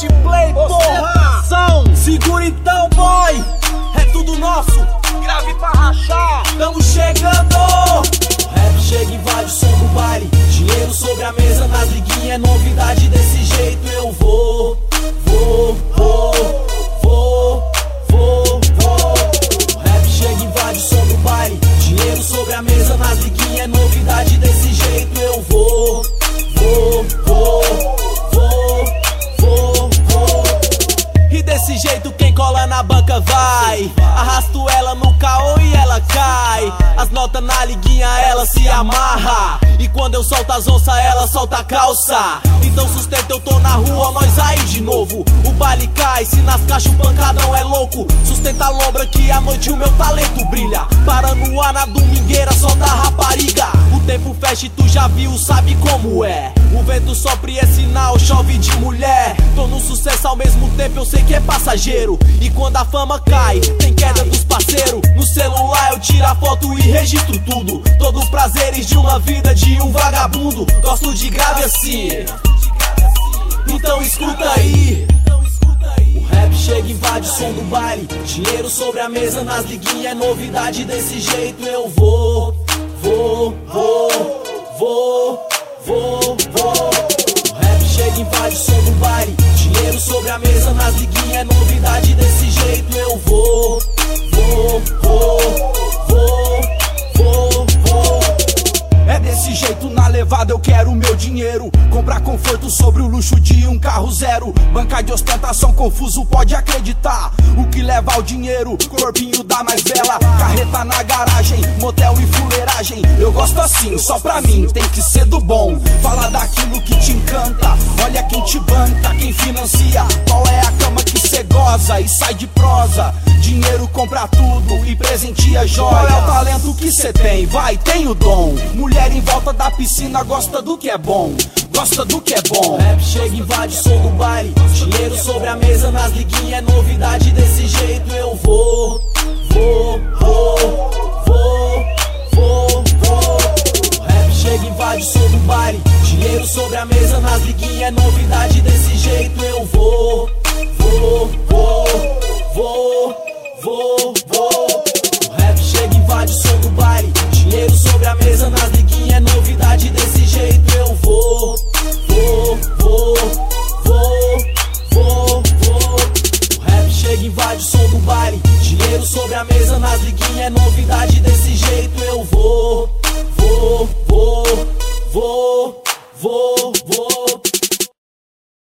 Outplay, porra! São, segura então, boy! É tudo nosso, grave pra rachar! Tamo chegando! Jeito quem cola na banca vai. Arrasto ela no caô e ela cai. As notas na liguinha ela se amarra. E quando eu solto as onças ela solta a calça. Então sustenta eu tô na rua, nós aí de novo. O baile cai, se nas caixas o pancadão é louco. Sustenta a lombra que à noite o meu talento brilha. Para no ar na domingueira solta a rapariga. O tempo fecha e tu já viu, sabe como é. O vento sopra e é sinal, chove de mulher tempo, eu sei que é passageiro. E quando a fama cai, tem queda dos parceiros. No celular eu tiro a foto e registro tudo. Todo prazeres de uma vida de um vagabundo. Gosto de grave assim. Então escuta aí. O rap chega invade o som do baile. Dinheiro sobre a mesa nas liguinhas É novidade. Desse jeito eu Vou, vou, vou, sobre a mesa nas liguinhas É novidade desse jeito eu vou Vou, vou, vou, vou, vou. É desse jeito na levada eu quero meu dinheiro. Comprar conforto sobre o luxo de um carro zero. Banca de ostentação confuso pode acreditar. O que leva o dinheiro, corpinho da mais bela Carreta na garagem, motel e fuleiragem. Eu gosto assim, só pra mim, tem que ser do bom. Fala daquilo sai de prosa Dinheiro compra tudo e presenteia joia Qual é o talento que cê tem? Vai, tem o dom. Mulher em volta da piscina gosta do que é bom Gosta do que é bom. Rap chega invade o som do baile. Dinheiro sobre a mesa nas liguinhas É novidade. Desse jeito eu vou Vou, vou, vou, vou, vou. Rap chega invade o som do baile. Dinheiro sobre a mesa nas liguinhas É novidade. Desse jeito eu Vou, vou, Vou, vou, vou, vou, O rap chega invade o som do baile. Dinheiro sobre a mesa nas liguinhas É novidade desse jeito eu vou